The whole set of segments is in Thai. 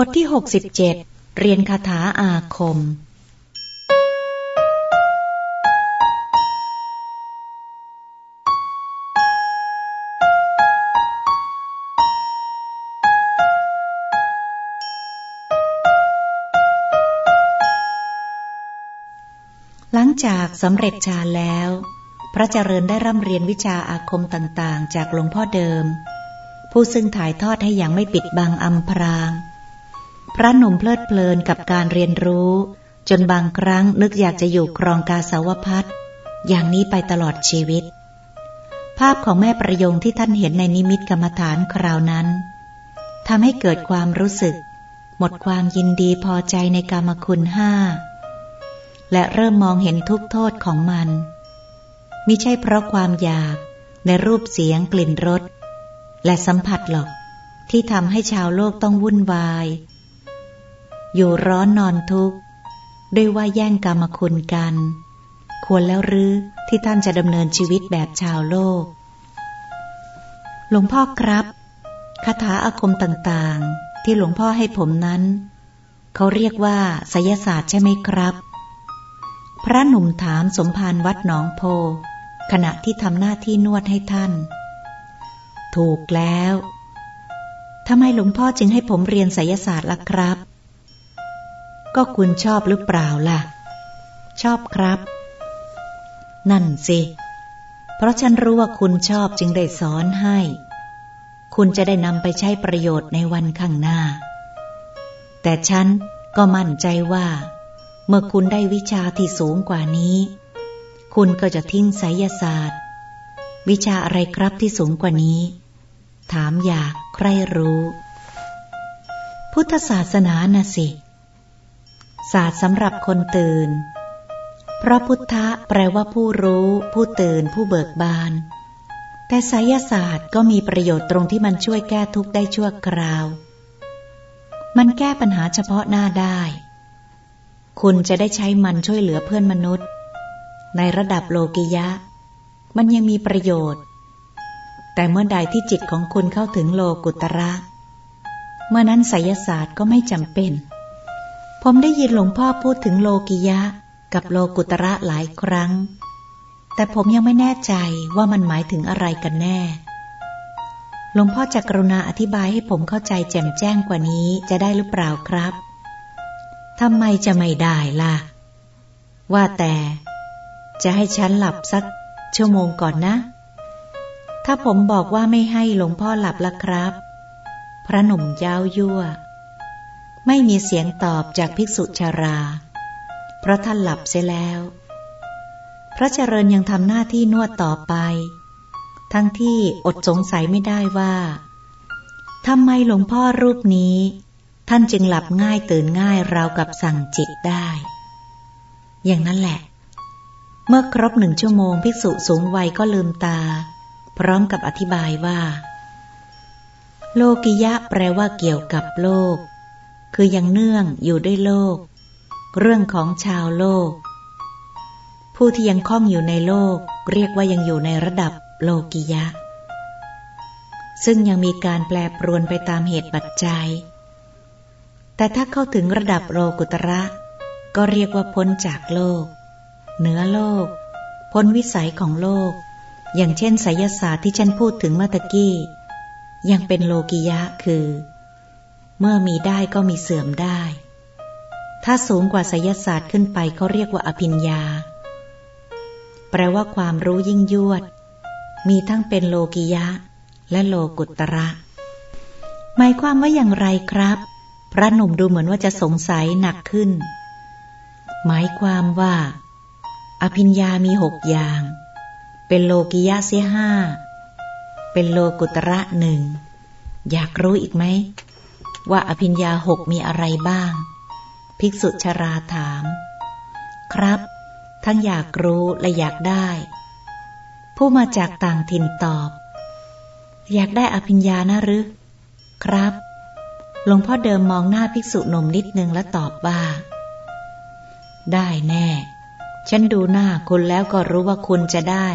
บทที่ 67 เรียนคาถาอาคม หลังจากสำเร็จฌานแล้ว พระเจริญได้ร่ำเรียนวิชาอาคมต่างๆ จากหลวงพ่อเดิม ผู้ซึ่งถ่ายทอดให้อย่างไม่ปิดบังอำพราง พระหนุ่มเพลิดเพลินกับการเรียนรู้ จนบางครั้งนึกอยากจะอยู่ครองกาสาวพัดอย่างนี้ไปตลอดชีวิต ภาพของแม่ประยงที่ท่านเห็นในนิมิตกรรมฐานคราวนั้นทำให้เกิดความรู้สึก หมดความยินดีพอใจในกรรมคุณห้าและเริ่มมองเห็นทุกโทษของมันมิใช่เพราะความอยากในรูปเสียงกลิ่นรสและสัมผัสหรอก ที่ทำให้ชาวโลกต้องวุ่นวาย อยู่ร้อนนอนทุกข์ ด้วยว่าแย่งกรรมคุณกัน ควรแล้วหรือที่ท่านจะดำเนินชีวิตแบบชาวโลก หลวงพ่อครับคาถาอาคมต่างๆ ที่หลวงพ่อให้ผมนั้น เขาเรียกว่าไสยศาสตร์ใช่ไหมครับ พระหนุ่มถามสมภารวัดหนองโพ ขณะที่ทำหน้าที่นวดให้ท่าน ถูกแล้วทำไมหลวงพ่อจึงให้ผมเรียนไสยศาสตร์ล่ะครับ ก็คุณชอบหรือเปล่าล่ะ ชอบครับ นั่นสิ เพราะฉันรู้ว่าคุณชอบจึงได้สอนให้ คุณจะได้นำไปใช้ประโยชน์ในวันข้างหน้า แต่ฉันก็มั่นใจว่า เมื่อคุณได้วิชาที่สูงกว่านี้ คุณก็จะทิ้งไสยศาสตร์ วิชาอะไรครับที่สูงกว่านี้ ถามอยากใครรู้ พุทธศาสนาน่ะสิ ศาสตร์สำหรับคนตื่น เพราะพุทธะแปลว่าผู้รู้ ผู้ตื่น ผู้เบิกบาน แต่ไสยศาสตร์ก็มีประโยชน์ตรงที่มันช่วยแก้ทุกข์ได้ชั่วคราว มันแก้ปัญหาเฉพาะหน้าได้ คุณจะได้ใช้มันช่วยเหลือเพื่อนมนุษย์ ในระดับโลกิยะ มันยังมีประโยชน์ แต่เมื่อใดที่จิตของคุณเข้าถึงโลกุตระเมื่อนั้นไสยศาสตร์ก็ไม่จำเป็น ผมได้ยินหลวงพ่อพูดถึงโลกิยะ กับโลกุตระหลายครั้ง แต่ผมยังไม่แน่ใจว่ามันหมายถึงอะไรกันแน่ หลวงพ่อจะกรุณาอธิบายให้ผมเข้าใจแจ่มแจ้งกว่านี้จะได้หรือเปล่าครับทำไมจะไม่ได้ล่ะ ว่าแต่ จะให้ฉันหลับสักชั่วโมงก่อนนะ ถ้าผมบอกว่าไม่ให้หลวงพ่อหลับละครับ พระหนุ่มย้าวยั่ว ไม่มีเสียงตอบจากภิกษุชารา เพราะท่านหลับเสียแล้ว พระเจริญยังทำหน้าที่นวดต่อไป ทั้งที่อดสงสัยไม่ได้ว่าทำไมหลวงพ่อรูปนี้ ท่านจึงหลับง่ายตื่นง่ายราวกับสั่งจิตได้ อย่างนั้นแหละ เมื่อครบหนึ่งชั่วโมงภิกษุสูงวัยก็ลืมตา พร้อมกับอธิบายว่า โลกิยะแปลว่าเกี่ยวกับโลก คือยังเนื่องอยู่ด้วยโลก เรื่องของชาวโลก ผู้ที่ยังคล้องอยู่ในโลก เรียกว่ายังอยู่ในระดับโลกิยะ ซึ่งยังมีการแปรปรวนไปตามเหตุปัจจัย แต่ถ้าเข้าถึงระดับโลกุตระ ก็เรียกว่าพ้นจากโลก เหนือโลก พ้นวิสัยของโลก อย่างเช่นไสยศาสตร์ที่ฉันพูดถึงเมื่อตะกี้ยังเป็นโลกิยะคือ เมื่อมีได้ก็มีเสื่อมได้ ถ้าสูงกว่าไสยศาสตร์ขึ้นไปเขาเรียกว่าอภิญญา แปลว่าความรู้ยิ่งยวด มีทั้งเป็นโลกิยะ และโลกุตระ หมายความว่าอย่างไรครับ พระหนุ่มดูเหมือนว่าจะสงสัยหนักขึ้น หมายความว่า อภิญญามีหกอย่าง เป็นโลกิยะเสียห้า เป็นโลกุตระหนึ่ง อยากรู้อีกไหม ว่าอภิญญาหกมีอะไรบ้าง ภิกษุชราถาม ครับ ทั้งอยากรู้และอยากได้ ผู้มาจากต่างถิ่นตอบ อยากได้อภิญญานะหรือ ครับ หลวงพ่อเดิมมองหน้าภิกษุหนุ่มนิดนึงและตอบว่า ได้แน่ ฉันดูหน้าคุณแล้วก็รู้ว่าคุณจะได้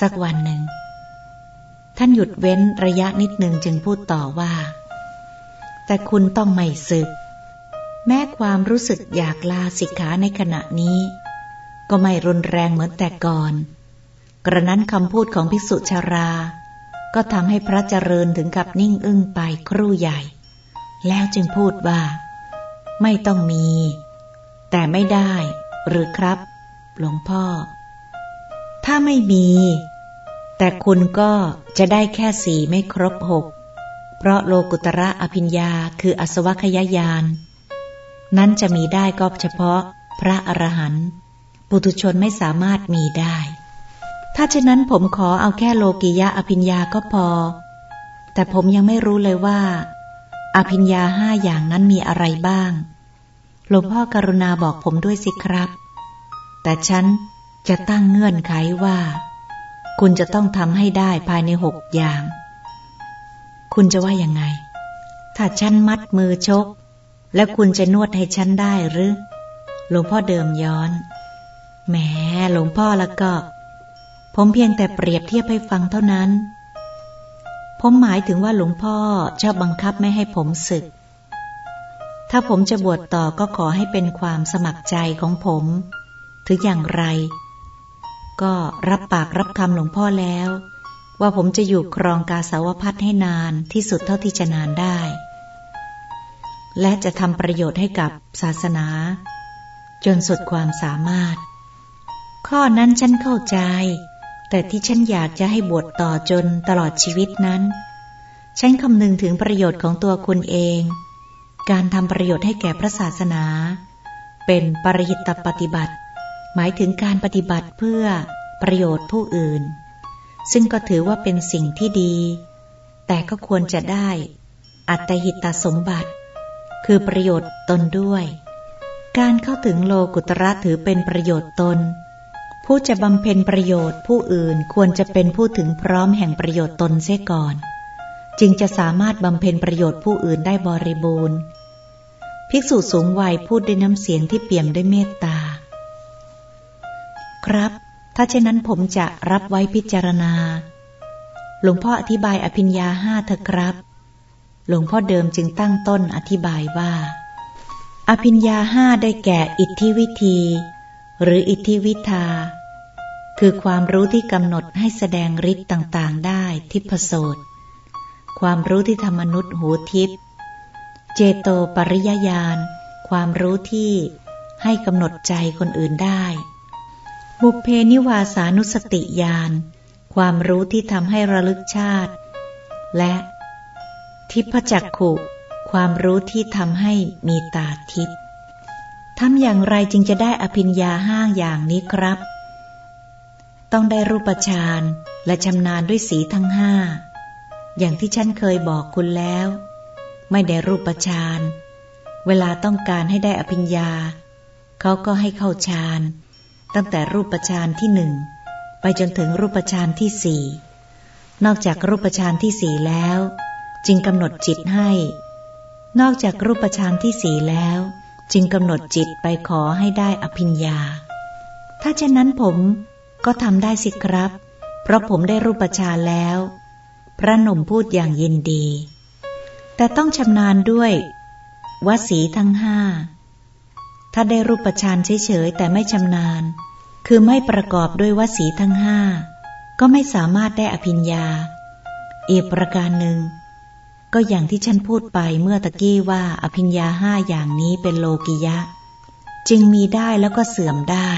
สักวันหนึ่ง ท่านหยุดเว้นระยะนิดหนึ่งจึงพูดต่อว่า แต่คุณต้องไม่ศึก แม้ความรู้สึกอยากลาสิกขาในขณะนี้ ก็ไม่รุนแรงเหมือนแต่ก่อน กระนั้นคำพูดของภิกษุชารา ก็ทำให้พระเจริญถึงกับนิ่งอึ้งไปครู่ใหญ่ แล้วจึงพูดว่า ไม่ต้องมี แต่ไม่ได้ หรือครับ หลวงพ่อ ถ้าไม่มี แต่คุณก็จะได้แค่สี่ไม่ครบหก เพราะโลกุตระอภิญญาคืออสวัคยายาน นั้นจะมีได้ก็เฉพาะพระอรหันต์ปุถุชนไม่สามารถมีได้ ถ้าเช่นนั้นผมขอเอาแค่โลกิยะอภิญญาก็พอ แต่ผมยังไม่รู้เลยว่า อภิญญาห้าอย่างนั้นมีอะไรบ้าง หลวงพ่อกรุณาบอกผมด้วยสิครับ แต่ฉันจะตั้งเงื่อนไขว่า คุณจะต้องทำให้ได้ภายในหกอย่าง คุณจะว่ายังไง ถ้าฉันมัดมือชก แล้วคุณจะนวดให้ฉันได้หรือหลวงพ่อเดิมย้อนแหมหลวงพ่อแล้วก็ ผมเพียงแต่เปรียบเทียบให้ฟังเท่านั้น ผมหมายถึงว่าหลวงพ่อชอบบังคับไม่ให้ผมศึก ถ้าผมจะบวชต่อก็ขอให้เป็นความสมัครใจของผม ถึงอย่างไร ก็รับปากรับคำหลวงพ่อแล้ว ว่าผมจะอยู่ครองกาสาวพัดให้นานที่สุดเท่าที่จะนานได้ และจะทำประโยชน์ให้กับศาสนา จนสุดความสามารถ ข้อนั้นฉันเข้าใจ แต่ที่ฉันอยากจะให้บวชต่อจนตลอดชีวิตนั้น ฉันคำนึงถึงประโยชน์ของตัวคุณเอง การทำประโยชน์ให้แก่พระศาสนา เป็นปริหิตปฏิบัติ หมายถึงการปฏิบัติเพื่อประโยชน์ผู้อื่น ซึ่งก็ถือว่าเป็นสิ่งที่ดี แต่ก็ควรจะได้ อัตหิตสมบัติ คือประโยชน์ตนด้วย การเข้าถึงโลกุตระถือเป็นประโยชน์ตน ผู้จะบำเพ็ญประโยชน์ผู้อื่นควรจะเป็นผู้ถึงพร้อมแห่งประโยชน์ตนเสียก่อน จึงจะสามารถบำเพ็ญประโยชน์ผู้อื่นได้บริบูรณ์ ภิกษุสูงวัยพูดด้วยน้ำเสียงที่เปี่ยมด้วยเมตตา ครับ ถ้าเช่นนั้นผมจะรับไว้พิจารณา หลวงพ่ออธิบายอภิญญาห้าเถอะครับ หลวงพ่อเดิมจึงตั้งต้นอธิบายว่า อภิญญาห้าได้แก่อิทธิวิธี หรืออิทธิวิทา คือความรู้ที่กำหนดให้แสดงฤทธิ์ต่างๆ ได้ทิพโสตความรู้ที่ทำมนุษย์หูทิพเจโตปริยญาณความรู้ที่ให้กำหนดใจคนอื่นได้ บุพเพนิวาสานุสติญาณความรู้ที่ทำให้ระลึกชาติ และ ทิพจักขุ ความรู้ที่ทำให้มีตาทิพทำอย่างไรจึงจะได้อภิญญาห้าอย่างนี้ครับ ต้องได้รูปฌานและชำนาญด้วยสีทั้งห้า อย่างที่ฉันเคยบอกคุณแล้ว ไม่ได้รูปฌานเวลาต้องการให้ได้อภิญญา เขาก็ให้เข้าฌาน ตั้งแต่รูปฌานที่หนึ่งไปจนถึงรูปฌานที่สี่นอกจากรูปฌานที่สี่แล้ว จึงกำหนดจิตให้ นอกจากรูปฌานที่สี่แล้ว จึงกำหนดจิตไปขอให้ได้อภิญญา ถ้าเช่นนั้นผมก็ทำได้สิครับ เพราะผมได้รูปฌานแล้ว พระหนุ่มพูดอย่างยินดี แต่ต้องชำนาญด้วยวสีทั้งห้าถ้าได้รูปฌานเฉยๆแต่ไม่ชำนาญ คือไม่ประกอบด้วยวสีทั้งห้า ก็ไม่สามารถได้อภิญญา อีกประการหนึ่ง ก็อย่างที่ฉันพูดไปเมื่อตะกี้ว่าอภิญญาห้าอย่างนี้เป็นโลกิยะ จึงมีได้แล้วก็เสื่อมได้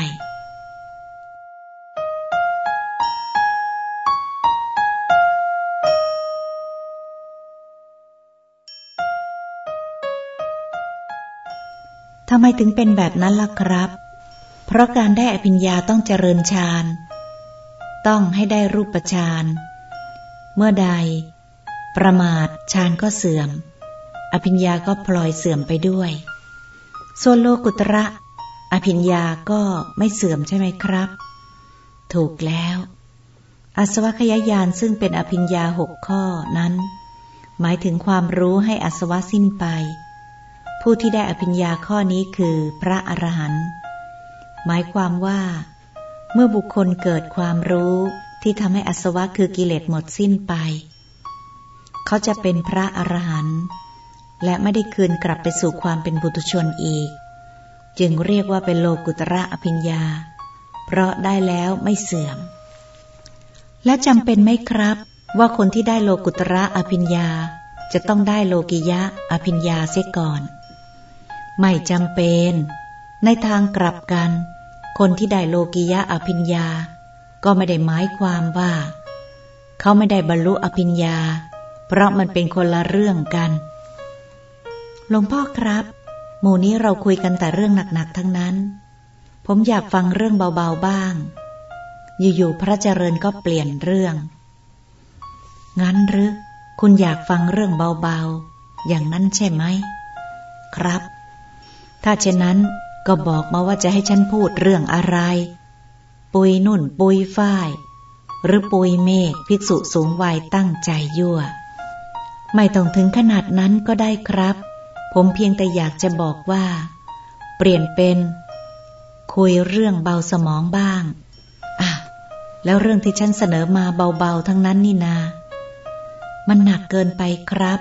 ทำไมถึงเป็นแบบนั้นล่ะครับ เพราะการได้อภิญญาต้องเจริญฌาน ต้องให้ได้รูปฌาน เมื่อใด ประมาทฌานก็เสื่อม อภิญญาก็พลอยเสื่อมไปด้วย ส่วนโลกุตระ อภิญญาก็ไม่เสื่อมใช่ไหมครับ ถูกแล้ว อสวะขยายานซึ่งเป็นอภิญญาหกข้อนั้น หมายถึงความรู้ให้อสวะสิ้นไป ผู้ที่ได้อภิญญาข้อนี้คือพระอรหันต์ หมายความว่า เมื่อบุคคลเกิดความรู้ที่ทำให้อสวะคือกิเลสหมดสิ้นไป เขาจะเป็นพระอรหันต์และไม่ได้คืนกลับไปสู่ความเป็นบุตุชนอีก จึงเรียกว่าเป็นโลกุตระอภิญญา เพราะได้แล้วไม่เสื่อม และจำเป็นไหมครับ ว่าคนที่ได้โลกุตระอภิญญาจะต้องได้โลกิยะอภิญญาเสียก่อน ไม่จำเป็น ในทางกลับกัน คนที่ได้โลกิยะอภิญญา ก็ไม่ได้หมายความว่า เขาไม่ได้บรรลุอภิญญา เพราะมันเป็นคนละเรื่องกัน หลวงพ่อครับ หมู่นี้เราคุยกันแต่เรื่องหนักๆทั้งนั้น ผมอยากฟังเรื่องเบาๆบ้าง อยู่ๆพระเจริญก็เปลี่ยนเรื่อง งั้นหรือคุณอยากฟังเรื่องเบาๆ อย่างนั้นใช่ไหม ครับ ถ้าเช่นนั้น ก็บอกมาว่าจะให้ฉันพูดเรื่องอะไร ปุยนุ่นปุยฝ้าย หรือปุยเมฆภิกษุสูงวัยตั้งใจยั่ว ไม่ต้องถึงขนาดนั้นก็ได้ครับ ผมเพียงแต่อยากจะบอกว่า เปลี่ยนเป็น คุยเรื่องเบาสมองบ้างอะแล้วเรื่องที่ฉันเสนอมาเบาๆทั้งนั้นนี่นา มันหนักเกินไปครับ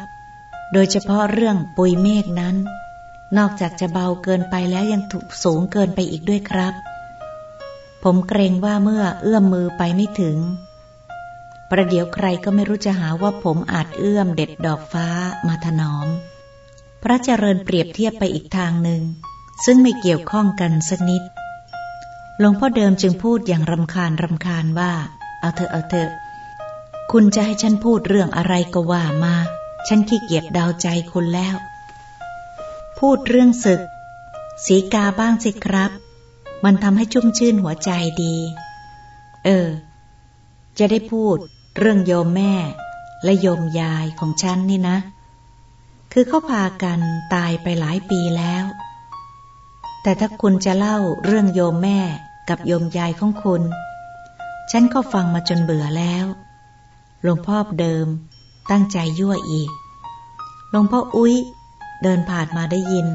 โดยเฉพาะเรื่องปุยเมฆนั้น นอกจากจะเบาเกินไปแล้วยังถูกสูงเกินไปอีกด้วยครับ ผมเกรงว่าเมื่อเอื้อมมือไปไม่ถึง ประเดี๋ยวใครก็ไม่รู้จะหาว่าผมอาจเอื้อมเด็ดดอกฟ้ามาถนอม พระเจริญเปรียบเทียบไปอีกทางหนึ่ง ซึ่งไม่เกี่ยวข้องกันสักนิด หลวงพ่อเดิมจึงพูดอย่างรำคาญรำคาญว่า เอาเถอะเอาเถอะ คุณจะให้ฉันพูดเรื่องอะไรก็ว่ามา ฉันขี้เกียจดาวใจคุณแล้ว พูดเรื่องศึก สีกาบ้างสิครับ มันทำให้ชุ่มชื่นหัวใจดี เออ จะได้พูดเรื่องโยมแม่และโยมยายของฉันนี่นะ คือเขาพากันตายไปหลายปีแล้ว แต่ถ้าคุณจะเล่าเรื่องโยมแม่กับโยมยายของคุณ ฉันก็ฟังมาจนเบื่อแล้วหลวงพ่อเดิมตั้งใจยั่วอีกหลวงพ่ออุ้ย เดินผ่านมาได้ยิน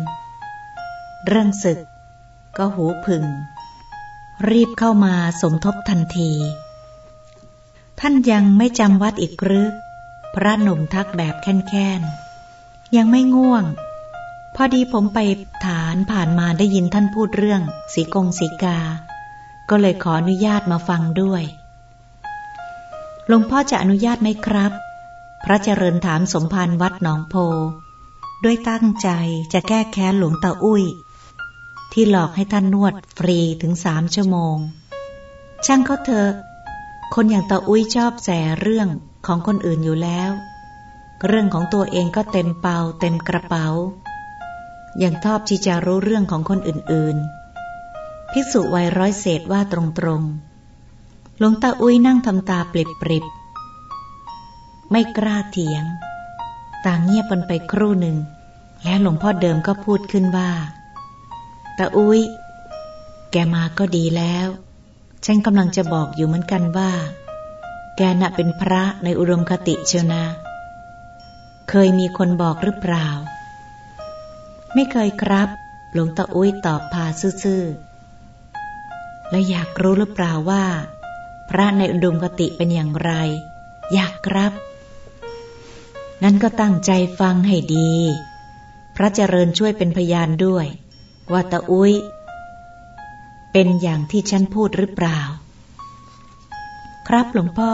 เรื่องศึก ก็หูผึ่ง รีบเข้ามาสมทบทันที ท่านยังไม่จำวัดอีกหรือพระหนุ่มทักแบบแค้นๆ ยังไม่ง่วง พอดีผมไปฐานผ่านมาได้ยินท่านพูดเรื่อง สีกงสีกา ก็เลยขออนุญาตมาฟังด้วยหลวงพ่อจะอนุญาตไหมครับ พระเจริญถามสมภารวัดหนองโพ ด้วยตั้งใจจะแก้แค้นหลวงตาอุ้ย ที่หลอกให้ท่านนวดฟรีถึงสามชั่วโมง ช่างเขาเถอะ คนอย่างตาอุ้ยชอบแสเรื่องของคนอื่นอยู่แล้ว เรื่องของตัวเองก็เต็มเปาเต็มกระเป๋าย่างชอบที่จะรู้เรื่องของคนอื่นๆ ภิกษุวัยร้อยเศษว่าตรงๆ หลวงตาอุ้ยนั่งทำตาปริบๆ ไม่กล้าเถียง ต่างเงียบกันไปครู่หนึ่ง แล้วหลวงพ่อเดิมก็พูดขึ้นว่าตาอุ้ย แกมาก็ดีแล้ว ฉันกำลังจะบอกอยู่เหมือนกันว่า แกน่ะเป็นพระในอุดมคติเชียวนะ เคยมีคนบอกหรือเปล่า ไม่เคยครับ หลวงตาอุ้ยตอบพาซื่อๆ และอยากรู้หรือเปล่าว่า พระในอุดมคติเป็นอย่างไร อยากครับ นั้นก็ตั้งใจฟังให้ดี พระเจริญช่วยเป็นพยานด้วย ว่าตาอุ้ย เป็นอย่างที่ฉันพูดหรือเปล่า ครับหลวงพ่อ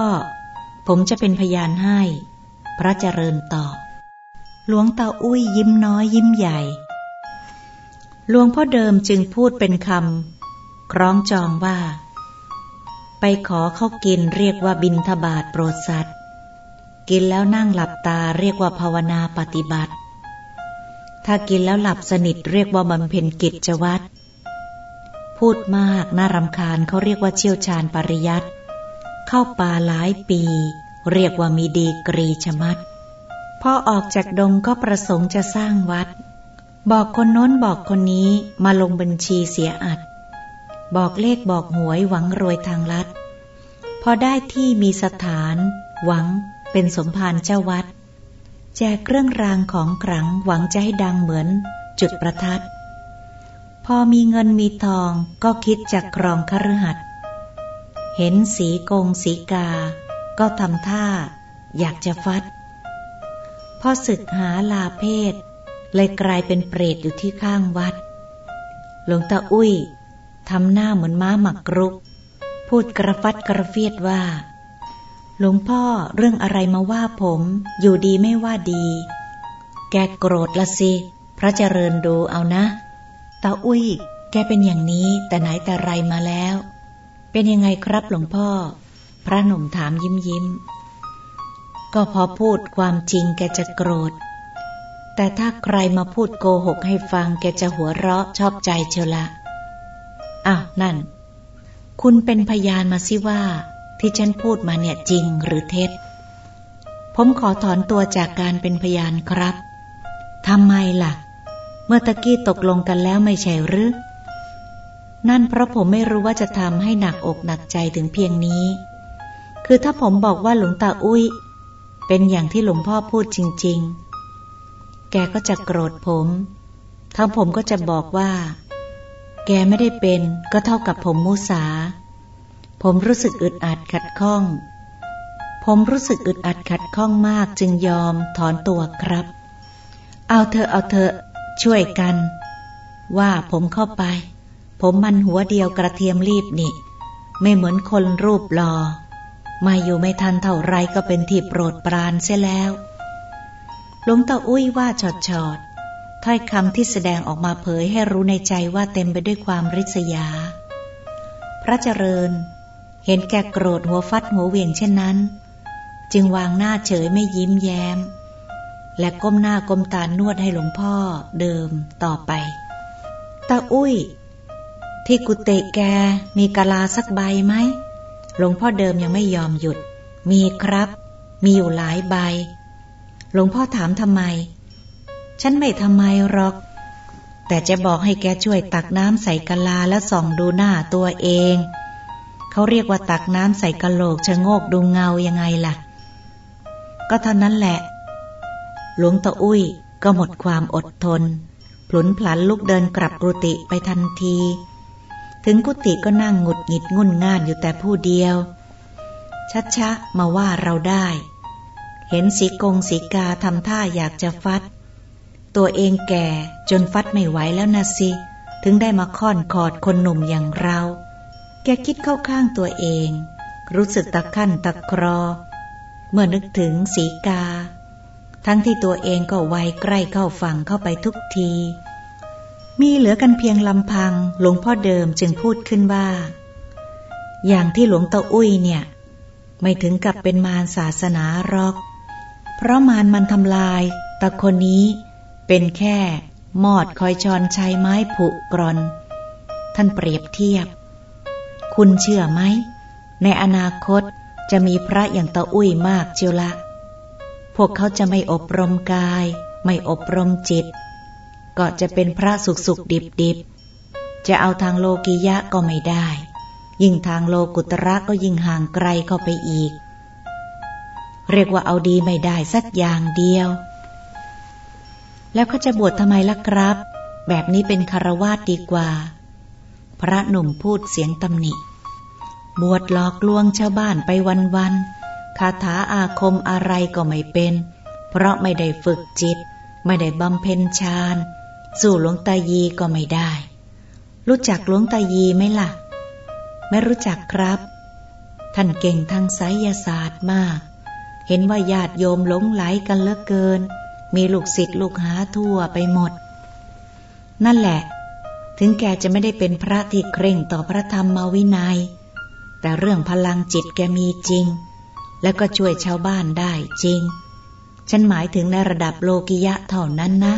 ผมจะเป็นพยานให้ พระเจริญตอบ หลวงตาอุ้ยยิ้มน้อยยิ้มใหญ่ หลวงพ่อเดิมจึงพูดเป็นคำคล้องจองว่า ไปขอเขากินเรียกว่าบินทบาทโปรดสัตว์ กินแล้วนั่งหลับตาเรียกว่าภาวนาปฏิบัติ ถ้ากินแล้วหลับสนิทเรียกว่าบำเพ็ญกิจวัตร พูดมากน่ารำคาญเขาเรียกว่าเชี่ยวชาญปริยัติ เข้าป่าหลายปี เรียกว่ามีดีกรีชมัดพอออกจากดงก็ประสงค์จะสร้างวัด บอกคนโน้นบอกคนนี้มาลงบัญชีเสียอัด บอกเลขบอกหวยหวังรวยทางลัด พอได้ที่มีสถาน หวัง เป็นสมภารเจ้าวัด แจกเครื่องรางของขลังหวังจะให้ดังเหมือนจุดประทัด พอมีเงินมีทองก็คิดจากครองคฤหัสเห็นสีกงสีกา ก็ทำท่า อยากจะฟัด พอศึกหาลาเพศ เลยกลายเป็นเปรตอยู่ที่ข้างวัด หลวงตาอุ้ยทำหน้าเหมือนม้าหมักรุก พูดกระฟัดกระเฟียดว่า หลวงพ่อเรื่องอะไรมาว่าผม อยู่ดีไม่ว่าดี แกโกรธละสิ พระเจริญดูเอานะตาอุ้ย แกเป็นอย่างนี้แต่ไหนแต่ไรมาแล้ว เป็นยังไงครับหลวงพ่อ พระหนุ่มถามยิ้มยิ้ม ก็พอพูดความจริงแกจะโกรธ แต่ถ้าใครมาพูดโกหกให้ฟังแกจะหัวเราะชอบใจเชียวละอ้าวนั่น คุณเป็นพยานมาสิว่า ที่ฉันพูดมาเนี่ยจริงหรือเท็จ ผมขอถอนตัวจากการเป็นพยานครับทำไมล่ะ เมื่อตะกี้ตกลงกันแล้วไม่ใช่หรือนั่นเพราะผมไม่รู้ว่าจะทำให้หนักอกหนักใจถึงเพียงนี้ คือถ้าผมบอกว่าหลวงตาอุ้ย เป็นอย่างที่หลวงพ่อพูดจริง ๆ แกก็จะโกรธผมทั้งผมก็จะบอกว่า แกไม่ได้เป็นก็เท่ากับผมมุสา ผมรู้สึกอึดอัดขัดข้อง ผมรู้สึกอึดอัดขัดข้องมากจึงยอมถอนตัวครับ เอาเธอเอาเธอช่วยกัน ว่าผมเข้าไป ผมมันหัวเดียวกระเทียมรีบนี่ ไม่เหมือนคนรูปหลอมาอยู่ไม่ทันเท่าไรก็เป็นที่โปรดปรานเสียแล้วหลวงตาอุ้ยว่าชอดชอดถ้อยคำที่แสดงออกมาเผยให้รู้ในใจว่าเต็มไปด้วยความริษยา พระเจริญ เห็นแกโกรธหัวฟัดหัวเวียงเช่นนั้น จึงวางหน้าเฉยไม่ยิ้มแย้ม และก้มหน้าก้มตานวดให้หลวงพ่อเดิมต่อไปตาอุ้ย ที่กุฏิแกมีกะลาสักใบไหมหลวงพ่อเดิมยังไม่ยอมหยุด มีครับ มีอยู่หลายใบ หลวงพ่อถามทำไม ฉันไม่ทำไมหรอก แต่จะบอกให้แกช่วยตักน้ำใส่กะลาแล้วส่องดูหน้าตัวเอง เขาเรียกว่าตักน้ำใส่กะโหลกชะโงกดูเงายังไงล่ะ ก็เท่านั้นแหละ หลวงตาอุ้ยก็หมดความอดทน ผลุนผลันลุกเดินกลับกุฏิไปทันที ถึงกุฏิก็นั่งหงุดหงิดงุนง่านอยู่แต่ผู้เดียว ชัดชะมาว่าเราได้ เห็นสีกงสีกาทำท่าอยากจะฟัด ตัวเองแก่จนฟัดไม่ไหวแล้วนะสิ ถึงได้มาค่อนคอดคนหนุ่มอย่างเรา แกคิดเข้าข้างตัวเอง รู้สึกตะขั้นตะครอ เมื่อนึกถึงสีกา ทั้งที่ตัวเองก็ไวใกล้เข้าฝั่งเข้าไปทุกที มีเหลือกันเพียงลำพังหลวงพ่อเดิมจึงพูดขึ้นว่า อย่างที่หลวงตาอุ้ยเนี่ย ไม่ถึงกับเป็นมารศาสนารอก เพราะมารมันทำลายตะคนนี้เป็นแค่มอดคอยชอนชัยไม้ผุกรอน ท่านเปรียบเทียบ คุณเชื่อไหม ในอนาคตจะมีพระอย่างตาอุ้ยมากเจียวละ พวกเขาจะไม่อบรมกาย ไม่อบรมจิต ก็จะเป็นพระสุขสุขดิบดิบจะเอาทางโลกิยะก็ไม่ได้ ยิ่งทางโลกุตระก็ยิ่งห่างไกลเข้าไปอีก เรียกว่าเอาดีไม่ได้สักอย่างเดียว แล้วเขาจะบวชทำไมล่ะครับ แบบนี้เป็นคารวาสดีกว่า พระหนุ่มพูดเสียงตำหนิ บวชหลอกลวงชาวบ้านไปวันๆคาถาอาคมอะไรก็ไม่เป็น เพราะไม่ได้ฝึกจิต ไม่ได้บำเพ็ญฌานสู่หลวงตายีก็ไม่ได้ รู้จักหลวงตายีไหมล่ะ ไม่รู้จักครับ ท่านเก่งทางไสยศาสตร์มาก เห็นว่าญาติโยมหลงไหลกันเลือเกิน มีลูกศิษย์ลูกหาทั่วไปหมด นั่นแหละ ถึงแกจะไม่ได้เป็นพระที่เคร่งต่อพระธรรมมาวินยัย แต่เรื่องพลังจิตแกมีจริง แล้วก็ช่วยชาวบ้านได้จริง ฉันหมายถึงในระดับโลกิยะเท่านั้นนะ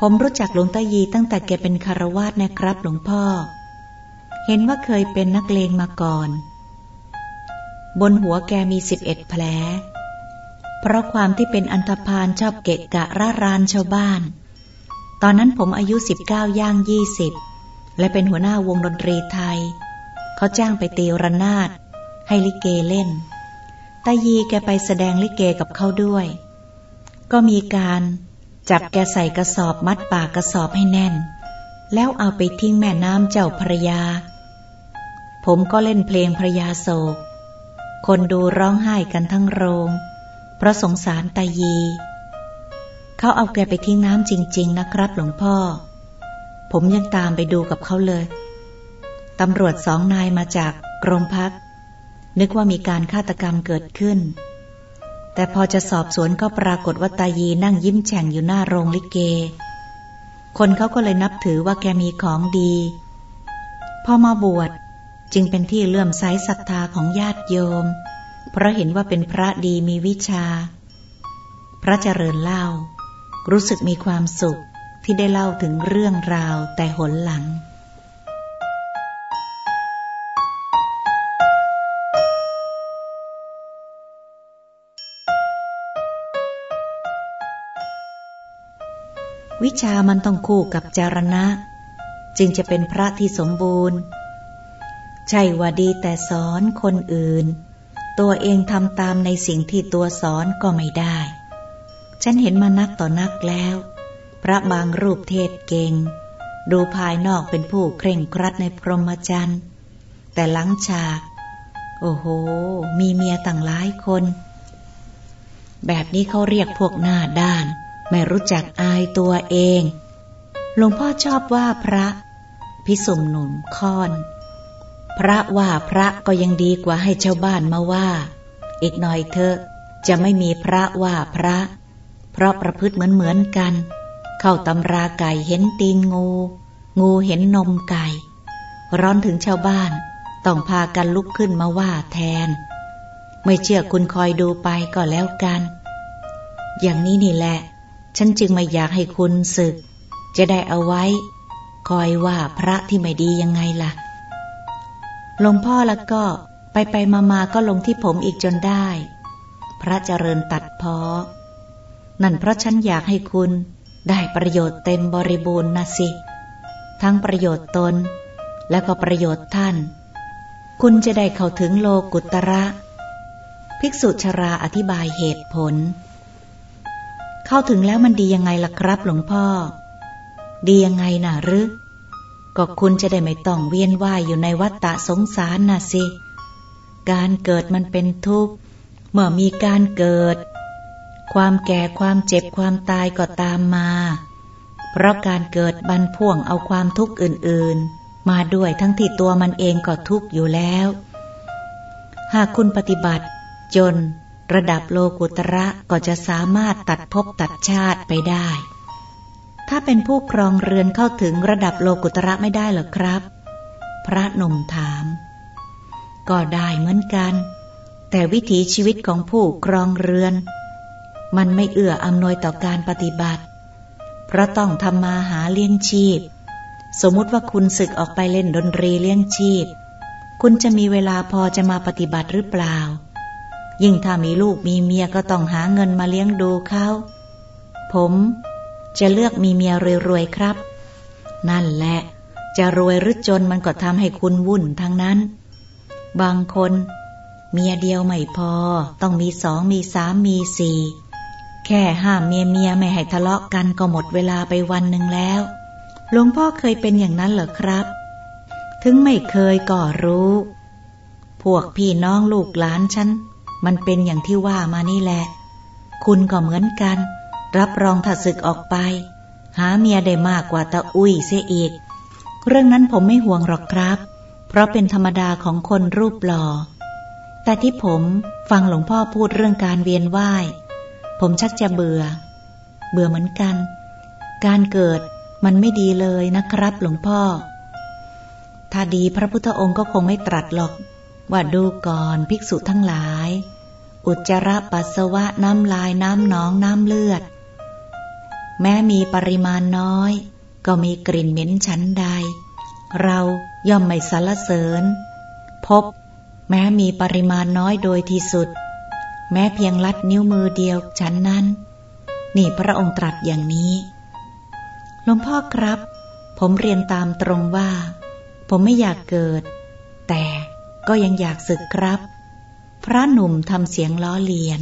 ผมรู้จักหลวงตายีตั้งแต่แกเป็นคารวาสนะครับหลวงพ่อ เห็นว่าเคยเป็นนักเลงมาก่อน บนหัวแกมีสิบเอ็ดแผล เพราะความที่เป็นอันธพาลชอบเกะกะร่ารานชาวบ้าน ตอนนั้นผมอายุสิบเก้าย่างยี่สิบและเป็นหัวหน้าวงดนตรีไทย เขาจ้างไปตีระนาด ให้ลิเกเล่น ตายีแกไปแสดงลิเกกับเขาด้วย ก็มีการจับแกใส่กระสอบมัดปากกระสอบให้แน่น แล้วเอาไปทิ้งแม่น้ำเจ้าพระยา ผมก็เล่นเพลงพระยาโศก คนดูร้องไห้กันทั้งโรง เพราะสงสารตายี เขาเอาแกไปทิ้งน้ำจริง ๆ นะครับ หลวงพ่อ ผมยังตามไปดูกับเขาเลย ตำรวจสองนายมาจากกรมพัก นึกว่ามีการฆาตกรรมเกิดขึ้น แต่พอจะสอบสวนก็ปรากฏว่าตายีนั่งยิ้มแฉ่งอยู่หน้าโรงลิเก คนเขาก็เลยนับถือว่าแกมีของดี พอมาบวชจึงเป็นที่เลื่อมใสศรัทธาของญาติโยม เพราะเห็นว่าเป็นพระดีมีวิชา พระเจริญเล่า รู้สึกมีความสุขที่ได้เล่าถึงเรื่องราวแต่หนหลัง วิชามันต้องคู่กับจารณะ จึงจะเป็นพระที่สมบูรณ์ ใช่ว่าดีแต่สอนคนอื่น ตัวเองทำตามในสิ่งที่ตัวสอนก็ไม่ได้ ฉันเห็นมานักต่อนักแล้ว พระบางรูปเทศเก่ง ดูภายนอกเป็นผู้เคร่งครัดในพรหมจรรย์ แต่หลังฉาก โอ้โห มีเมียต่างหลายคน แบบนี้เขาเรียกพวกหน้าด้าน ไม่รู้จักอายตัวเอง หลวงพ่อชอบว่าพระ พิสุมหนุ่มค่อน พระว่าพระก็ยังดีกว่าให้ชาวบ้านมาว่า อีกหน่อยเถอะจะไม่มีพระว่าพระ เพราะประพฤติเหมือนเหมือนกัน เข้าตำราไก่เห็นตีนงู งูเห็นนมไก่ ร้อนถึงชาวบ้าน ต้องพากันลุกขึ้นมาว่าแทน ไม่เชื่อคุณคอยดูไปก็แล้วกัน อย่างนี้นี่แหละ ฉันจึงไม่อยากให้คุณศึก จะได้เอาไว้ คอยว่าพระที่ไม่ดียังไงล่ะหลวงพ่อแล้วก็ไปไปมามาก็ลงที่ผมอีกจนได้ พระเจริญตัดพอ นั่นเพราะฉันอยากให้คุณได้ประโยชน์เต็มบริบูรณ์นะสิ ทั้งประโยชน์ตน และก็ประโยชน์ท่าน คุณจะได้เข้าถึงโลกุตระ ภิกษุชราอธิบายเหตุผล เข้าถึงแล้วมันดียังไงล่ะครับหลวงพ่อ ดียังไงน่ะหรือก็คุณจะได้ไม่ต้องเวียนว่ายอยู่ในวัฏฏะสงสารน่ะสิ การเกิดมันเป็นทุกข์ เมื่อมีการเกิด ความแก่ความเจ็บความตายก็ตามมา เพราะการเกิดบันพ่วงเอาความทุกข์อื่นๆ มาด้วยทั้งที่ตัวมันเองก็ทุกข์อยู่แล้ว หากคุณปฏิบัติ จนระดับโลกุตระก็จะสามารถตัดภพตัดชาติไปได้ ถ้าเป็นผู้ครองเรือนเข้าถึงระดับโลกุตระไม่ได้หรอครับ พระนมถาม ก็ได้เหมือนกัน แต่วิถีชีวิตของผู้ครองเรือน มันไม่เอื้ออำนวยต่อการปฏิบัติ เพราะต้องทำมาหาเลี้ยงชีพ สมมุติว่าคุณศึกออกไปเล่นดนตรีเลี้ยงชีพ คุณจะมีเวลาพอจะมาปฏิบัติหรือเปล่า ยิ่งถ้ามีลูกมีเมียก็ต้องหาเงินมาเลี้ยงดูเขาผมจะเลือกมีเมียรวยๆครับ นั่นแหละ จะรวยหรือจนมันก็ทำให้คุณวุ่นทั้งนั้น บางคน เมียเดียวไม่พอ ต้องมีสองมีสามมีสี่ แค่ห้ามเมียเมียไม่ให้ทะเลาะกันก็หมดเวลาไปวันหนึ่งแล้ว หลวงพ่อเคยเป็นอย่างนั้นเหรอครับ ถึงไม่เคยก็รู้ พวกพี่น้องลูกหลานฉัน มันเป็นอย่างที่ว่ามานี่แหละ คุณก็เหมือนกัน รับรองถ้าศึกออกไป หาเมียได้มากกว่าตาอุ้ยเสียอีก เรื่องนั้นผมไม่ห่วงหรอกครับ เพราะเป็นธรรมดาของคนรูปหล่อแต่ที่ผมฟังหลวงพ่อพูดเรื่องการเวียนว่าย ผมชักจะเบื่อ เบื่อเหมือนกัน การเกิดมันไม่ดีเลยนะครับหลวงพ่อ ถ้าดีพระพุทธองค์ก็คงไม่ตรัสหรอก ว่าดูก่อนภิกษุทั้งหลาย อุจจาระปัสสาวะน้ำลายน้ำหนองน้ำเลือด แม้มีปริมาณน้อย ก็มีกลิ่นเหม็นชั้นใด เราย่อมไม่สรรเสริญ พบ แม้มีปริมาณน้อยโดยที่สุด แม้เพียงลัดนิ้วมือเดียวฉันนั้น นี่พระองค์ตรัสอย่างนี้หลวงพ่อครับ ผมเรียนตามตรงว่า ผมไม่อยากเกิด แต่ก็ยังอยากศึกครับ พระหนุ่มทำเสียงล้อเลียน